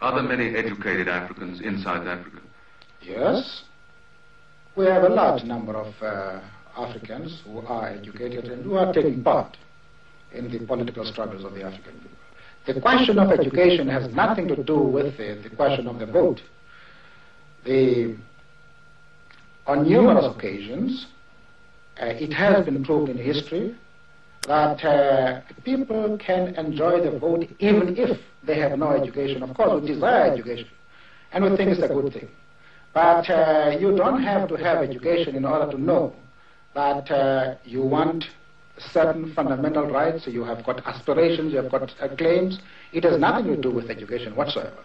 Are there many educated Africans in South Africa? Yes. We have a large number of uh, Africans who are educated and who are taking part in the political struggles of the African people. The question of education has nothing to do with the, the question of the vote. The, on numerous occasions, uh, it has been proved in history that uh, people can enjoy the vote even if they have no education. Of course, we desire education, and we think it's a good thing. But uh, you don't have to have education in order to know that uh, you want certain fundamental rights, you have got aspirations, you have got uh, claims. It has nothing to do with education whatsoever.